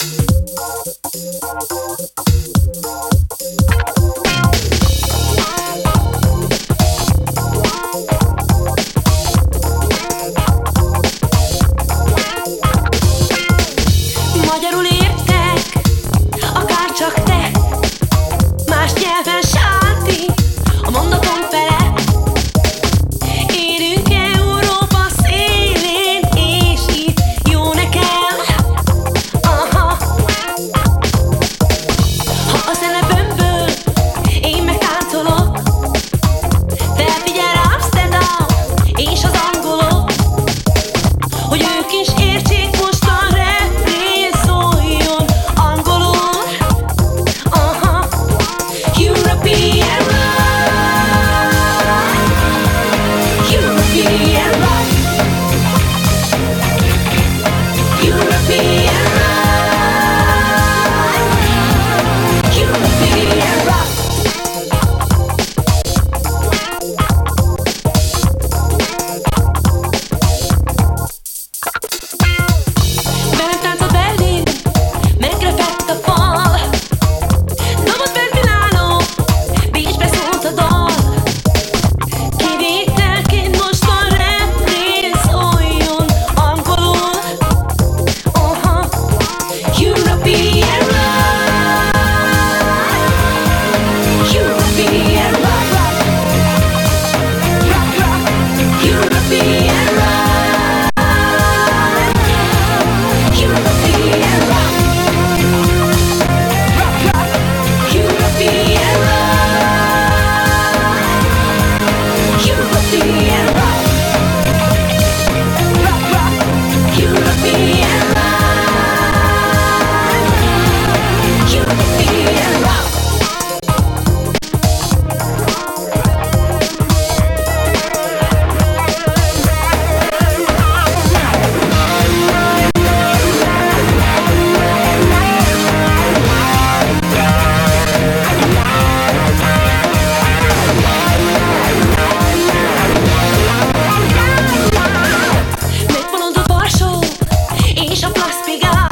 Thank figure